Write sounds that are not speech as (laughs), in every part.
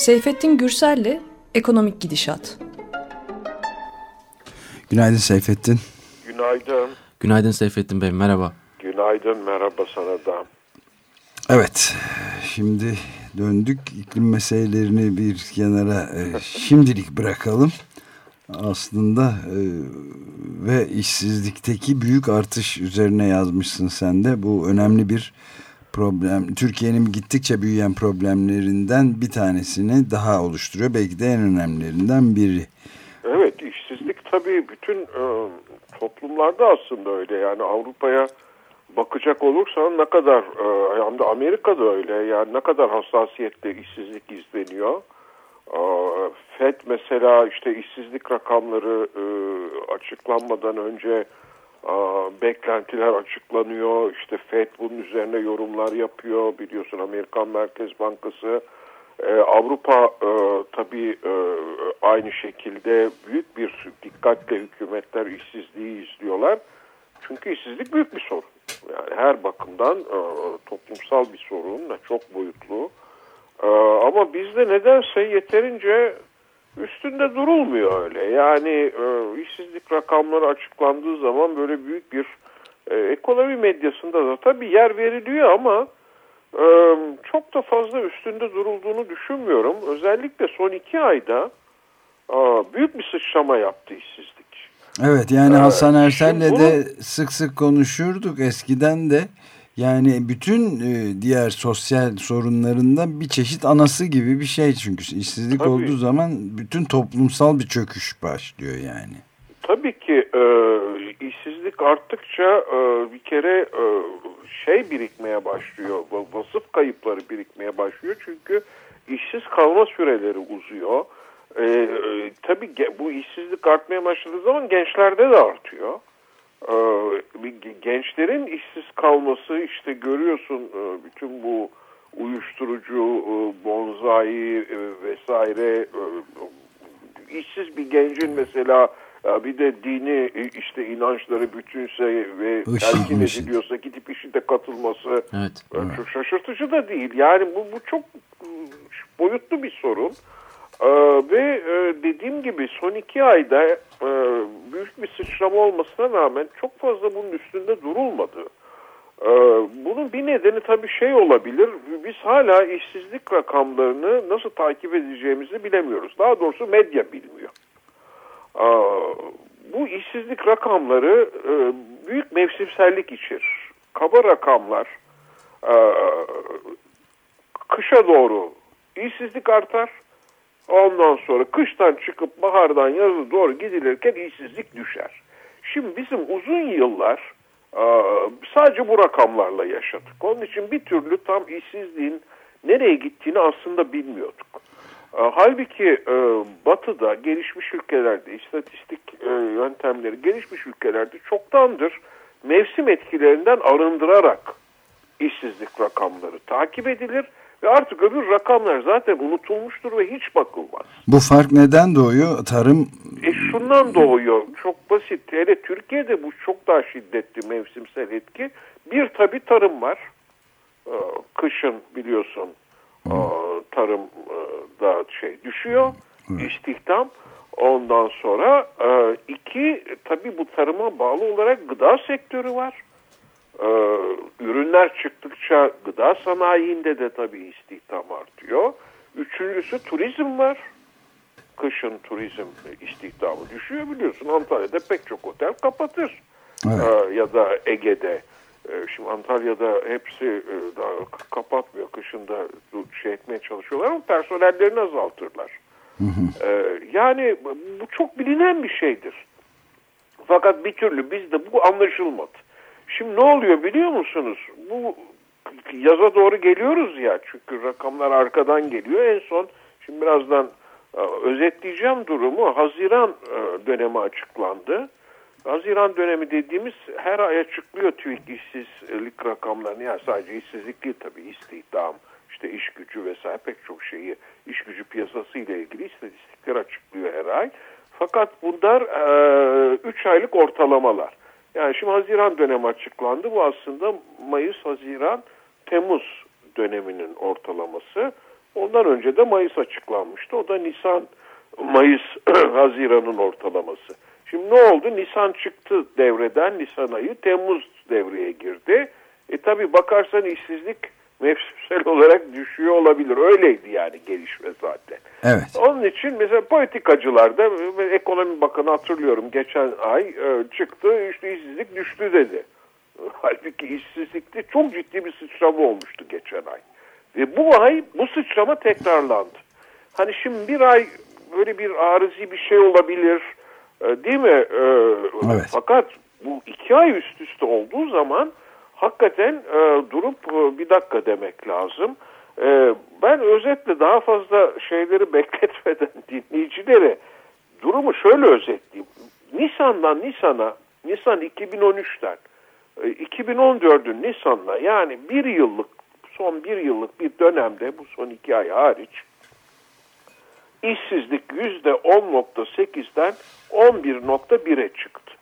Seyfettin Gürsel'le Ekonomik Gidişat. Günaydın Seyfettin. Günaydın. Günaydın Seyfettin Bey, merhaba. Günaydın, merhaba sana da. Evet, şimdi döndük. iklim meselelerini bir kenara e, şimdilik bırakalım. Aslında e, ve işsizlikteki büyük artış üzerine yazmışsın sen de. Bu önemli bir problem. Türkiye'nin gittikçe büyüyen problemlerinden bir tanesini daha oluşturuyor. Belki de en önemlilerinden biri. Evet, işsizlik tabii bütün e, toplumlarda aslında öyle. Yani Avrupa'ya bakacak olursan ne kadar e, hem de Amerika'da öyle. Yani ne kadar hassasiyetle işsizlik izleniyor. E, FED mesela işte işsizlik rakamları e, açıklanmadan önce beklentiler açıklanıyor. İşte FED bunun üzerine yorumlar yapıyor. Biliyorsun Amerikan Merkez Bankası ee, Avrupa e, tabii e, aynı şekilde büyük bir dikkatle hükümetler işsizliği izliyorlar. Çünkü işsizlik büyük bir sorun. Yani her bakımdan e, toplumsal bir sorun, çok boyutlu. E, ama bizde nedense yeterince üstünde durulmuyor öyle. Yani e, işsizlik rakamları açıklandığı zaman böyle büyük bir e, ekonomi medyasında da tabii yer veriliyor ama çok da fazla üstünde durulduğunu düşünmüyorum. Özellikle son iki ayda büyük bir sıçrama yaptı işsizlik. Evet yani Hasan Ersel'le de sık sık konuşurduk eskiden de. Yani bütün diğer sosyal sorunlarında bir çeşit anası gibi bir şey çünkü işsizlik Tabii. olduğu zaman bütün toplumsal bir çöküş başlıyor yani. Tabii ki e, işsizlik arttıkça e, bir kere e, şey birikmeye başlıyor, vasıf kayıpları birikmeye başlıyor çünkü işsiz kalma süreleri uzuyor. Ee, e, tabii bu işsizlik artmaya başladığı zaman gençlerde de artıyor. Ee, gençlerin işsiz kalması işte görüyorsun e, bütün bu uyuşturucu, e, bonzai e, vesaire işsiz bir gencin mesela bir de dini işte inançları bütünse ve telkin ediliyorsa gidip işinde katılması evet. çok şaşırtıcı da değil. Yani bu, bu çok boyutlu bir sorun. Ee, ve e, dediğim gibi son iki ayda e, büyük bir sıçrama olmasına rağmen çok fazla bunun üstünde durulmadı. Ee, bunun bir nedeni tabii şey olabilir. Biz hala işsizlik rakamlarını nasıl takip edeceğimizi bilemiyoruz. Daha doğrusu medya bilmiyor. Bu işsizlik rakamları e, büyük mevsimsellik içerir. Kaba rakamlar e, kışa doğru işsizlik artar. Ondan sonra kıştan çıkıp bahardan yaza doğru gidilirken işsizlik düşer. Şimdi bizim uzun yıllar e, sadece bu rakamlarla yaşadık. Onun için bir türlü tam işsizliğin nereye gittiğini aslında bilmiyorduk. E, halbuki e, batıda gelişmiş ülkelerde istatistik yöntemleri gelişmiş ülkelerde çoktandır mevsim etkilerinden arındırarak işsizlik rakamları takip edilir ve artık öbür rakamlar zaten unutulmuştur ve hiç bakılmaz. Bu fark neden doğuyor? Tarım... E şundan doğuyor. Çok basit. Hele Türkiye'de bu çok daha şiddetli mevsimsel etki. Bir tabi tarım var. Kışın biliyorsun tarım da şey düşüyor. Evet. İstihdam. Ondan sonra e, iki tabii bu tarıma bağlı olarak gıda sektörü var. E, ürünler çıktıkça gıda sanayinde de tabii istihdam artıyor. Üçüncüsü turizm var. Kışın turizm istihdamı düşüyor biliyorsun. Antalya'da pek çok otel kapatır. Evet. E, ya da Ege'de. E, şimdi Antalya'da hepsi e, daha kapatmıyor. Kışında şey etmeye çalışıyorlar ama personellerini azaltırlar. Hı hı. E, yani bu çok bilinen bir şeydir. Fakat bir türlü bizde bu anlaşılmadı. Şimdi ne oluyor biliyor musunuz? Bu yaza doğru geliyoruz ya çünkü rakamlar arkadan geliyor. En son şimdi birazdan özetleyeceğim durumu. Haziran dönemi açıklandı. Haziran dönemi dediğimiz her ay açıklıyor TÜİK işsizlik rakamlarını. Yani sadece işsizlik değil tabii istihdam, işte iş gücü vesaire pek çok şeyi iş gücü piyasası ile ilgili istatistikler açıklıyor her ay. Fakat bunlar 3 e, aylık ortalamalar. Yani şimdi Haziran dönemi açıklandı. Bu aslında Mayıs, Haziran, Temmuz döneminin ortalaması. Ondan önce de Mayıs açıklanmıştı. O da Nisan, Mayıs, (clears throat) Haziran'ın ortalaması. Şimdi ne oldu? Nisan çıktı devreden, Nisan ayı, Temmuz devreye girdi. E tabi bakarsan işsizlik mevsimsel olarak düşüyor olabilir. Öyleydi yani gelişme zaten. Evet. Onun için mesela politikacılarda ekonomi bakanı hatırlıyorum geçen ay e, çıktı işte işsizlik düştü dedi. (laughs) Halbuki işsizlikte çok ciddi bir sıçrama olmuştu geçen ay. Ve bu ay bu sıçrama tekrarlandı. Hani şimdi bir ay böyle bir arızi bir şey olabilir e, değil mi? E, evet. Fakat bu iki ay üst üste olduğu zaman hakikaten e, durup e, bir dakika demek lazım. E, ben özetle daha fazla şeyleri (laughs) bekletmeden dinleyicilere durumu şöyle özetleyeyim. Nisan'dan Nisan'a, Nisan 2013'ten 2014'ün Nisan'la yani bir yıllık, son bir yıllık bir dönemde bu son iki ay hariç işsizlik %10.8'den 11.1'e çıktı.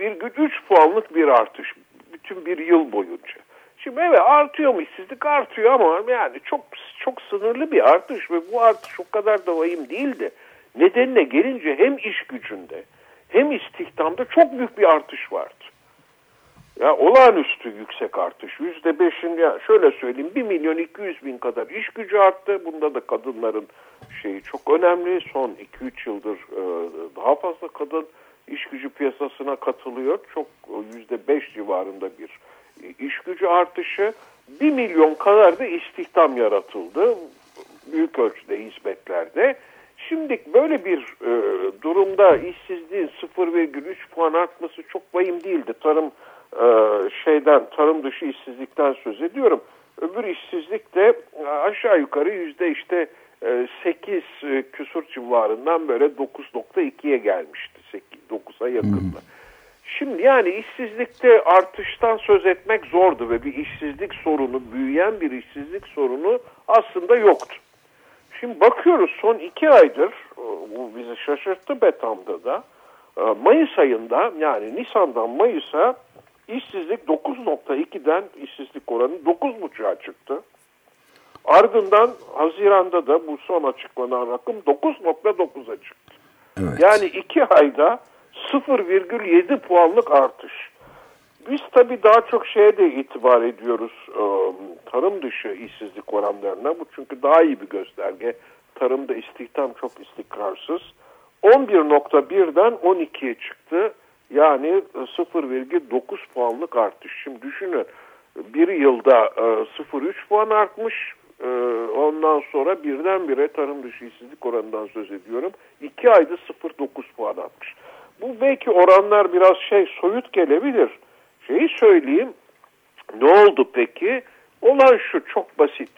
0,3 puanlık bir artış bütün bir yıl boyunca. Şimdi evet artıyor mu işsizlik artıyor ama yani çok çok sınırlı bir artış ve bu artış o kadar da vahim değildi. Nedenine gelince hem iş gücünde hem istihdamda çok büyük bir artış vardı. Ya olağanüstü yüksek artış. Yüzde beşin ya şöyle söyleyeyim 1 milyon 200 bin kadar iş gücü arttı. Bunda da kadınların şeyi çok önemli. Son 2-3 yıldır e, daha fazla kadın iş gücü piyasasına katılıyor. Çok yüzde beş civarında bir iş gücü artışı. 1 milyon kadar da istihdam yaratıldı. Büyük ölçüde hizmetlerde. Şimdi böyle bir e, durumda işsizliğin 0,3 puan artması çok vahim değildi. Tarım e, şeyden, tarım dışı işsizlikten söz ediyorum. Öbür işsizlik de aşağı yukarı yüzde işte e, 8 e, küsur civarından böyle 9.2'ye gelmişti. 8, 9'a yakında. Hmm. Şimdi yani işsizlikte artıştan söz etmek zordu ve bir işsizlik sorunu, büyüyen bir işsizlik sorunu aslında yoktu. Şimdi bakıyoruz son iki aydır, bu bizi şaşırttı Betam'da da, e, Mayıs ayında yani Nisan'dan Mayıs'a işsizlik 9.2'den işsizlik oranı 9.5'a çıktı. Ardından Haziran'da da bu son açıklanan rakım 9.9'a çıktı. Evet. Yani iki ayda 0,7 puanlık artış. Biz tabii daha çok şeye de itibar ediyoruz e, tarım dışı işsizlik oranlarına. Bu çünkü daha iyi bir gösterge. Tarımda istihdam çok istikrarsız. 11.1'den 12'ye çıktı. Yani 0,9 puanlık artış. Şimdi düşünün bir yılda 0,3 puan artmış. Ondan sonra birdenbire tarım dışı işsizlik oranından söz ediyorum. 2 ayda 0,9 puan artmış. Bu belki oranlar biraz şey soyut gelebilir. Şeyi söyleyeyim. Ne oldu peki? Olan şu çok basit.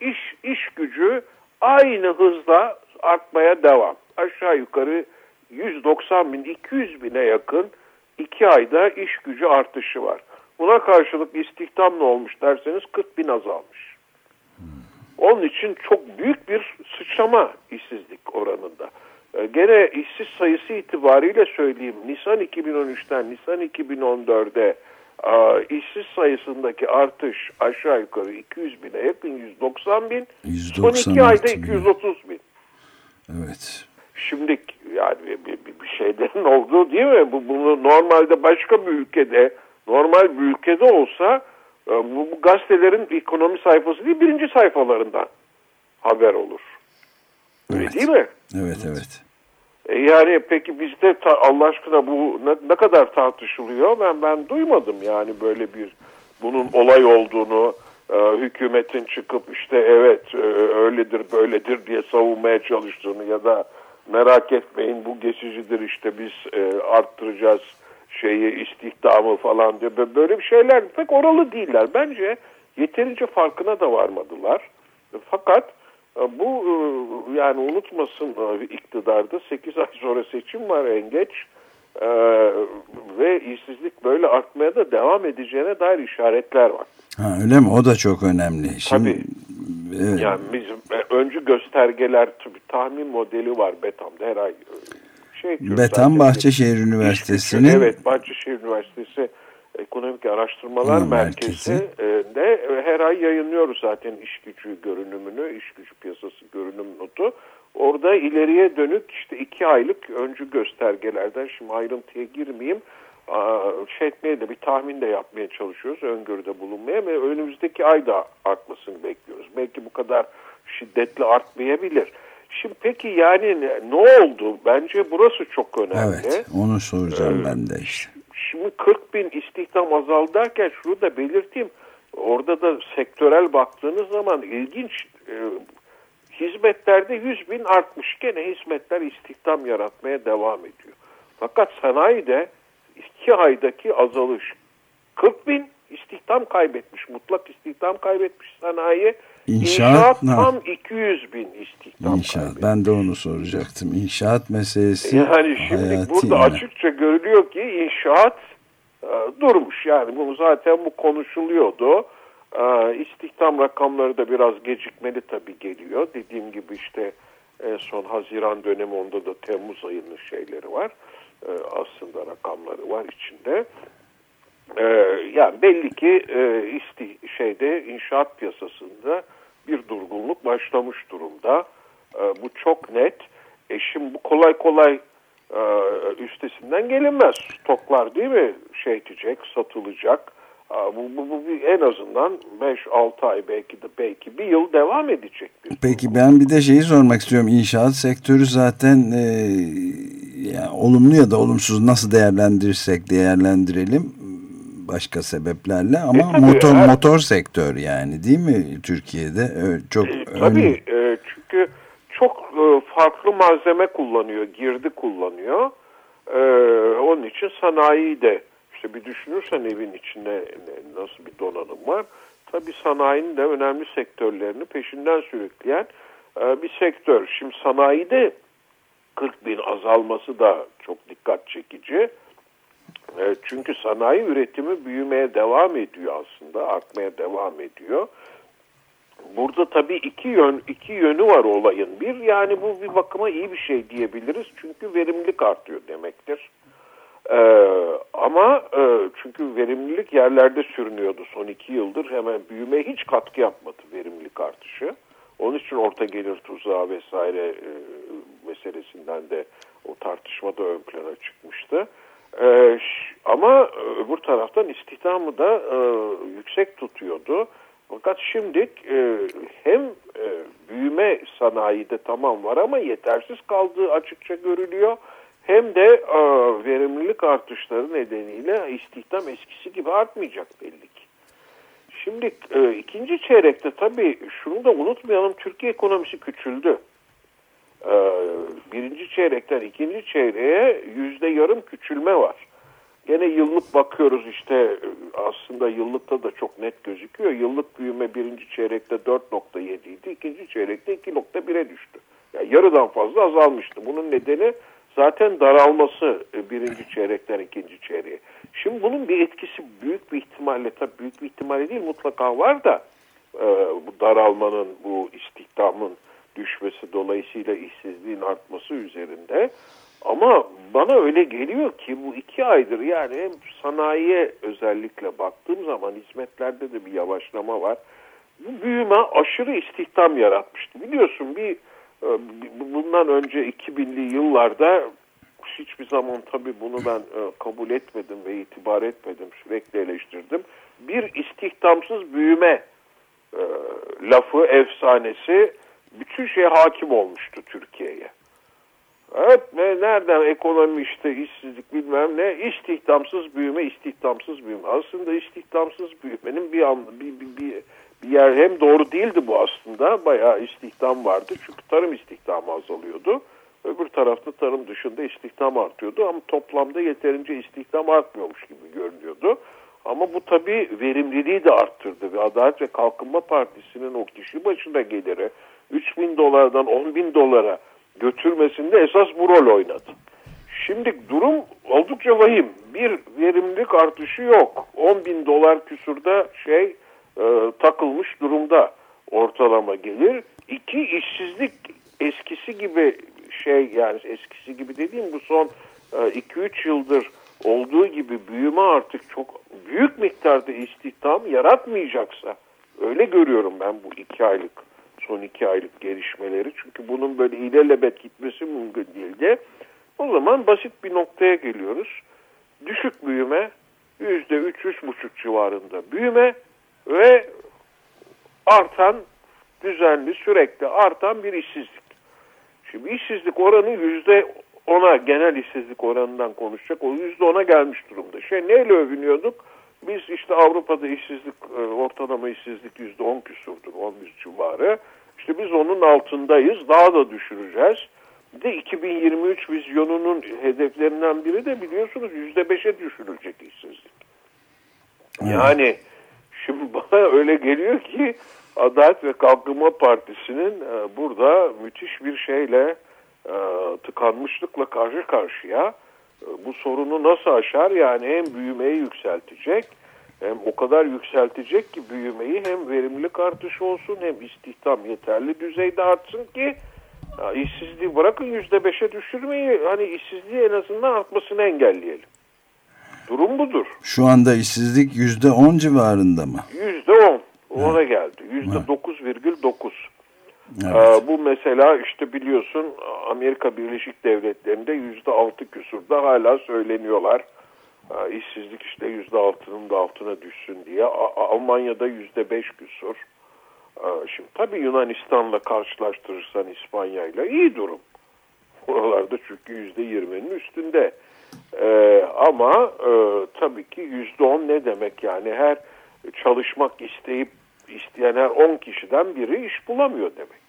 İş, iş gücü aynı hızla artmaya devam. Aşağı yukarı 190 bin, 200 bine yakın iki ayda iş gücü artışı var. Buna karşılık istihdam ne olmuş derseniz 40 bin azalmış. Onun için çok büyük bir sıçrama işsizlik oranında. Ee, gene işsiz sayısı itibariyle söyleyeyim. Nisan 2013'ten Nisan 2014'e işsiz sayısındaki artış aşağı yukarı 200 bine yakın 190 bin. 190 son iki ayda 230 bin. Evet. Şimdi yani bir, bir, bir şeylerin (laughs) olduğu değil mi? Bu, bunu normalde başka bir ülkede normal bir ülkede olsa e, bu, bu gazetelerin ekonomi sayfası değil birinci sayfalarından haber olur. Evet. değil mi? Evet evet. E yani peki bizde Allah aşkına bu ne, ne kadar tartışılıyor? Ben ben duymadım yani böyle bir bunun olay olduğunu e, hükümetin çıkıp işte evet e, öyledir böyledir diye savunmaya çalıştığını ya da merak etmeyin bu geçicidir işte biz e, arttıracağız şeyi istihdamı falan diye böyle bir şeyler pek oralı değiller. Bence yeterince farkına da varmadılar. Fakat e, bu e, yani unutmasın e, iktidarda 8 ay sonra seçim var en geç ee, ve işsizlik böyle artmaya da devam edeceğine dair işaretler var. Ha, öyle mi? O da çok önemli. Şimdi, Tabii. Evet. Yani bizim öncü göstergeler tabii tahmin modeli var Betam'da her ay şey Betam Bahçeşehir Üniversitesi'nin Evet Bahçeşehir Üniversitesi Ekonomik Araştırmalar Merkezi'nde e, her ay yayınlıyoruz zaten iş gücü görünümünü, iş gücü piyasası görünüm notu. Orada ileriye dönük işte iki aylık öncü göstergelerden şimdi ayrıntıya girmeyeyim şey etmeye de bir tahmin de yapmaya çalışıyoruz. Öngörüde bulunmaya ve önümüzdeki ayda artmasını bekliyoruz. Belki bu kadar şiddetli artmayabilir. Şimdi peki yani ne, ne oldu? Bence burası çok önemli. Evet onu soracağım ee, ben de işte. Şimdi 40 bin istihdam azaldı derken şunu da belirteyim. Orada da sektörel baktığınız zaman ilginç e, hizmetlerde 100 bin artmış. Gene hizmetler istihdam yaratmaya devam ediyor. Fakat sanayide iki aydaki azalış 40 bin istihdam kaybetmiş. Mutlak istihdam kaybetmiş sanayi. İnşaat, İnşaat tam 200 bin istihdam İnşaat. Kaybetmiş. Ben de onu soracaktım. İnşaat meselesi Yani şimdi burada yani. açıkça görülüyor ki inşaat e, durmuş. Yani bunu zaten bu konuşuluyordu. E, istihdam rakamları da biraz gecikmeli tabii geliyor. Dediğim gibi işte en son Haziran dönemi onda da Temmuz ayının şeyleri var. E, aslında rakamları var içinde. E, yani belli ki e, isti, şeyde inşaat piyasasında bir durgunluk başlamış durumda. E, bu çok net. E şimdi bu kolay kolay e, üstesinden gelinmez. Stoklar değil mi şey edecek, satılacak. Bu, bu, bu en azından 5-6 ay belki de belki bir yıl devam edecek. Bir Peki ben bir de şeyi sormak istiyorum. İnşaat sektörü zaten e, yani olumlu ya da olumsuz nasıl değerlendirirsek değerlendirelim başka sebeplerle ama e, motor her... motor sektör yani değil mi Türkiye'de? Çok e, tabii e, çünkü çok e, farklı malzeme kullanıyor girdi kullanıyor. E, onun için sanayi de işte bir düşünürsen evin içinde nasıl bir donanım var tabii sanayinin de önemli sektörlerini peşinden sürükleyen e, bir sektör. Şimdi sanayide 40 bin azalması da çok dikkat çekici. E, çünkü sanayi üretimi büyümeye devam ediyor aslında, artmaya devam ediyor. Burada tabii iki yön iki yönü var olayın. Bir yani bu bir bakıma iyi bir şey diyebiliriz çünkü verimlilik artıyor demektir. Ee, ama e, çünkü verimlilik yerlerde sürünüyordu son iki yıldır hemen büyümeye hiç katkı yapmadı verimlilik artışı. Onun için orta gelir tuzağı vesaire e, meselesinden de o tartışmada ön plana çıkmıştı. E, ama öbür taraftan istihdamı da e, yüksek tutuyordu. Fakat şimdi e, hem e, büyüme sanayide tamam var ama yetersiz kaldığı açıkça görülüyor. Hem de e, verimlilik artışları nedeniyle istihdam eskisi gibi artmayacak belli ki. Şimdi e, ikinci çeyrekte tabii şunu da unutmayalım Türkiye ekonomisi küçüldü. E, birinci çeyrekten ikinci çeyreğe yüzde yarım küçülme var. Gene yıllık bakıyoruz işte aslında yıllıkta da çok net gözüküyor. Yıllık büyüme birinci çeyrekte 4.7 idi, ikinci çeyrekte 2.1'e düştü. Yani yarıdan fazla azalmıştı. Bunun nedeni zaten daralması e, birinci çeyrekten ikinci çeyreğe. Şimdi bunun bir etkisi büyük bir ihtimalle tabii büyük bir ihtimalle değil mutlaka var da e, bu daralmanın bu istihdamın düşmesi dolayısıyla işsizliğin artması üzerinde. Ama bana öyle geliyor ki bu iki aydır yani hem sanayiye özellikle baktığım zaman hizmetlerde de bir yavaşlama var. Bu büyüme aşırı istihdam yaratmıştı. Biliyorsun bir e, bundan önce 2000'li yıllarda hiçbir zaman tabii bunu ben e, kabul etmedim ve itibar etmedim. Sürekli eleştirdim. Bir istihdamsız büyüme e, lafı, efsanesi bütün şeye hakim olmuştu Türkiye'ye. Evet ve nereden ekonomi işte işsizlik bilmem ne istihdamsız büyüme istihdamsız büyüme. Aslında istihdamsız büyümenin bir, bir, bir, bir, bir yer hem doğru değildi bu aslında. Bayağı istihdam vardı çünkü tarım istihdamı azalıyordu. Öbür tarafta tarım dışında istihdam artıyordu ama toplamda yeterince istihdam artmıyormuş gibi görünüyordu. Ama bu tabii verimliliği de arttırdı ve Adalet ve Kalkınma Partisi'nin o kişi başına geliri 3 bin dolardan 10 bin dolara götürmesinde esas bu rol oynadı. Şimdi durum oldukça vahim. Bir verimlilik artışı yok. 10 bin dolar küsurda şey e, takılmış durumda ortalama gelir. İki işsizlik eskisi gibi şey yani eskisi gibi dediğim bu son 2-3 e, yıldır olduğu gibi büyüme artık çok büyük miktarda istihdam yaratmayacaksa öyle görüyorum ben bu iki aylık son iki aylık gelişmeleri. Çünkü bunun böyle ilelebet gitmesi mümkün değil de o zaman basit bir noktaya geliyoruz. Düşük büyüme yüzde üç, üç buçuk civarında büyüme ve artan düzenli sürekli artan bir işsizlik. Şimdi işsizlik oranı yüzde ona genel işsizlik oranından konuşacak. O yüzde ona gelmiş durumda. Şey neyle övünüyorduk? Biz işte Avrupa'da işsizlik e, ortalama işsizlik yüzde on küsurdur, on yüz civarı. İşte biz onun altındayız. Daha da düşüreceğiz. Bir de 2023 vizyonunun hedeflerinden biri de biliyorsunuz yüzde beşe düşürülecek işsizlik. Yani şimdi (laughs) bana öyle geliyor ki Adalet ve Kalkınma Partisi'nin e, burada müthiş bir şeyle e, tıkanmışlıkla karşı karşıya bu sorunu nasıl aşar yani hem büyümeyi yükseltecek hem o kadar yükseltecek ki büyümeyi hem verimlilik artışı olsun hem istihdam yeterli düzeyde artsın ki ya işsizliği bırakın yüzde beşe düşürmeyi hani işsizliği en azından artmasını engelleyelim. Durum budur. Şu anda işsizlik yüzde on civarında mı? Yüzde on. Ona geldi. Yüzde dokuz virgül dokuz. Ee, bu mesela işte biliyorsun Amerika Birleşik Devletleri'nde yüzde altı küsurda hala söyleniyorlar. İşsizlik işte yüzde altının da altına düşsün diye. Almanya'da yüzde beş küsur. Şimdi tabii Yunanistan'la karşılaştırırsan İspanya'yla iyi durum. Oralarda çünkü yüzde yirminin üstünde. Ee, ama e, tabii ki yüzde on ne demek yani her çalışmak isteyip isteyen her on kişiden biri iş bulamıyor demek.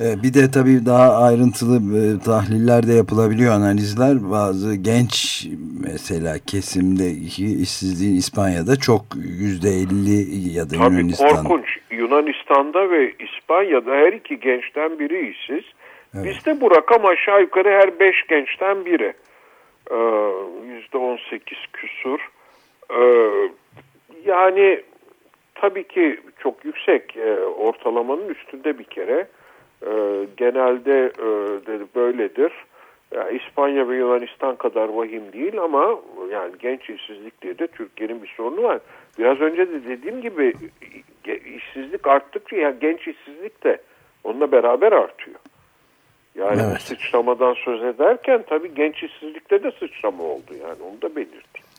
Ee, bir de tabii daha ayrıntılı e, tahliller de yapılabiliyor analizler. Bazı genç mesela kesimdeki işsizliğin İspanya'da çok yüzde elli ya da tabii Yunanistan'da. korkunç. Yunanistan'da ve İspanya'da her iki gençten biri işsiz. Evet. Bizde bu rakam aşağı yukarı her beş gençten biri. Ee, yüzde on sekiz küsur. Ee, yani tabii ki çok yüksek e, ortalamanın üstünde bir kere. E, genelde e, de böyledir. Yani İspanya ve Yunanistan kadar vahim değil ama yani genç işsizlik diye de Türkiye'nin bir sorunu var. Biraz önce de dediğim gibi işsizlik arttıkça yani genç işsizlik de onunla beraber artıyor. Yani evet. sıçramadan söz ederken tabii genç işsizlikte de sıçrama oldu yani onu da belirteyim.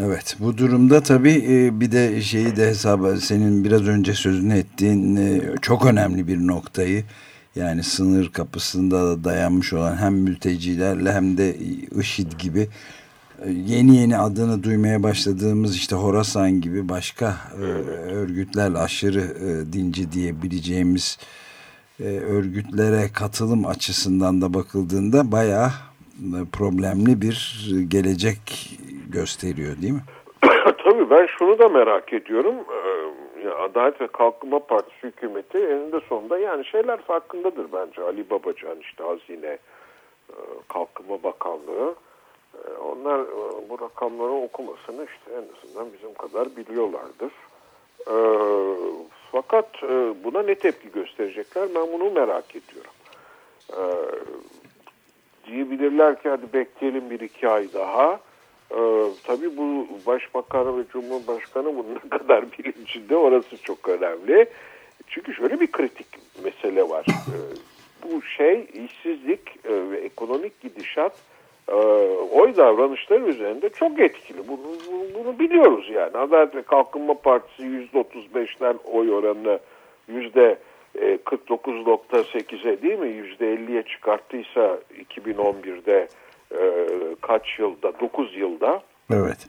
Evet bu durumda tabii e, bir de şeyi de hesaba senin biraz önce sözünü ettiğin e, çok önemli bir noktayı yani sınır kapısında da dayanmış olan hem mültecilerle hem de IŞİD gibi e, yeni yeni adını duymaya başladığımız işte Horasan gibi başka örgütlerle aşırı dinci diyebileceğimiz örgütlere katılım açısından da bakıldığında bayağı problemli bir gelecek gösteriyor değil mi? (laughs) Tabii ben şunu da merak ediyorum. Ee, Adalet ve Kalkınma Partisi hükümeti eninde sonunda yani şeyler farkındadır bence. Ali Babacan işte Hazine e, Kalkınma Bakanlığı e, onlar e, bu rakamları okumasını işte en azından bizim kadar biliyorlardır. Fakat buna ne tepki gösterecekler ben bunu merak ediyorum. Diyebilirler ki hadi bekleyelim bir iki ay daha. Ee, tabii bu başbakan ve cumhurbaşkanı bunun ne kadar bilincinde orası çok önemli. Çünkü şöyle bir kritik mesele var. (laughs) Ee, bu şey işsizlik e, ve ekonomik gidişat e, oy davranışları üzerinde çok etkili. Bunu, bunu, bunu biliyoruz yani. Adalet ve Kalkınma Partisi %35'ten oy oranını %49.8'e e, değil mi? %50'ye çıkarttıysa 2011'de e, kaç yılda, 9 yılda. Evet.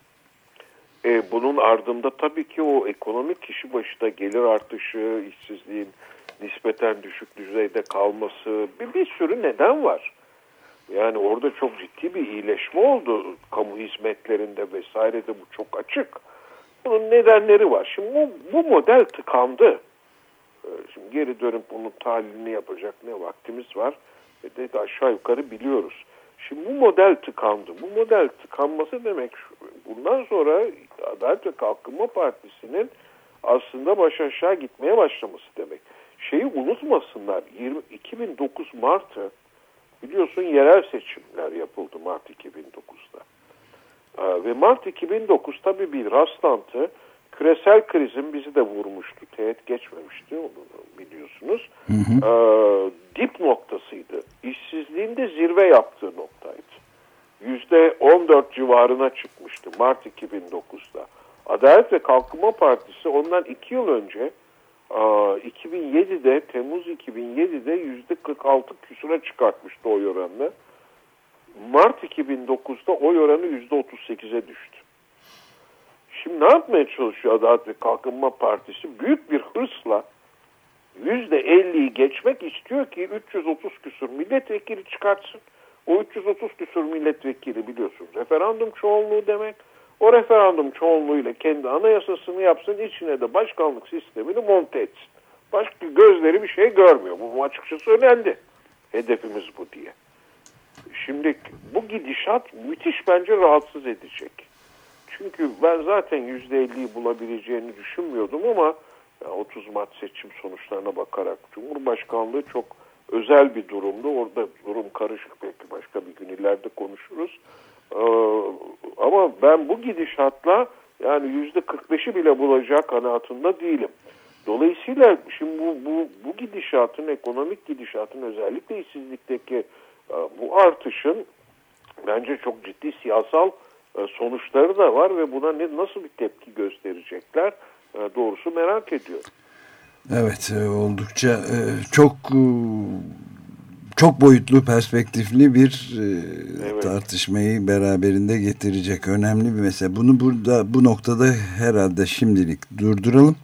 E, bunun ardında tabii ki o ekonomik kişi başına gelir artışı, işsizliğin nispeten düşük düzeyde kalması bir, bir sürü neden var. Yani orada çok ciddi bir iyileşme oldu kamu hizmetlerinde vesairede bu çok açık. Bunun nedenleri var. Şimdi bu, bu model tıkandı. E, şimdi geri dönüp bunun tahlilini yapacak ne vaktimiz var. E de aşağı yukarı biliyoruz. Şimdi bu model tıkandı. Bu model tıkanması demek bundan sonra Adalet ve Kalkınma Partisi'nin aslında baş aşağı gitmeye başlaması demek. Şeyi unutmasınlar 20, 2009 Mart'ı biliyorsun yerel seçimler yapıldı Mart 2009'da. E, ve Mart 2009 tabii bir rastlantı. Küresel krizin bizi de vurmuştu. Teğet geçmemişti onu biliyorsunuz. Hı hı. E, dip noktasıydı. İşsizliğin de zirve yaptığı noktaydı. %14 civarına çıkmıştı Mart 2009'da. Adalet ve Kalkınma Partisi ondan iki yıl önce 2007'de Temmuz 2007'de %46 küsura çıkartmıştı oy oranını. Mart 2009'da oy oranı %38'e düştü. Şimdi ne yapmaya çalışıyor Adalet ve Kalkınma Partisi? Büyük bir hırsla %50'yi geçmek istiyor ki 330 küsur milletvekili çıkartsın. O 330 küsur milletvekili biliyorsunuz referandum çoğunluğu demek. O referandum çoğunluğuyla kendi anayasasını yapsın, içine de başkanlık sistemini monte etsin. Başka gözleri bir şey görmüyor. Bu açıkça söylendi. Hedefimiz bu diye. Şimdi bu gidişat müthiş bence rahatsız edecek. Çünkü ben zaten %50'yi bulabileceğini düşünmüyordum ama 30 Mart seçim sonuçlarına bakarak Cumhurbaşkanlığı çok özel bir durumdu. Orada durum karışık belki başka bir gün ileride konuşuruz. Ee, ama ben bu gidişatla yani yüzde 45'i bile bulacak kanaatinde değilim. Dolayısıyla şimdi bu, bu, bu gidişatın, ekonomik gidişatın özellikle işsizlikteki e, bu artışın bence çok ciddi siyasal e, sonuçları da var ve buna ne, nasıl bir tepki gösterecekler e, doğrusu merak ediyorum. Evet oldukça çok çok boyutlu perspektifli bir evet. tartışmayı beraberinde getirecek önemli bir mesele. Bunu burada bu noktada herhalde şimdilik durduralım.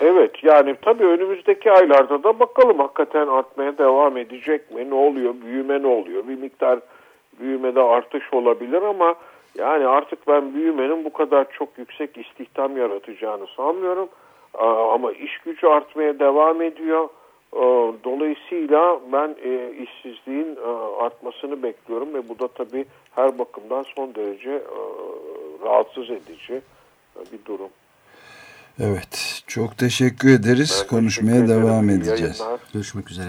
Evet yani tabii önümüzdeki aylarda da bakalım hakikaten artmaya devam edecek mi? Ne oluyor? Büyüme ne oluyor? Bir miktar büyümede artış olabilir ama yani artık ben büyümenin bu kadar çok yüksek istihdam yaratacağını sanmıyorum. Ama iş gücü artmaya devam ediyor. Dolayısıyla ben e, işsizliğin e, artmasını bekliyorum ve bu da tabii her bakımdan son derece e, rahatsız edici bir durum. Evet, çok teşekkür ederiz. Ben Konuşmaya teşekkür devam edeceğiz. Yayınlar. Görüşmek üzere.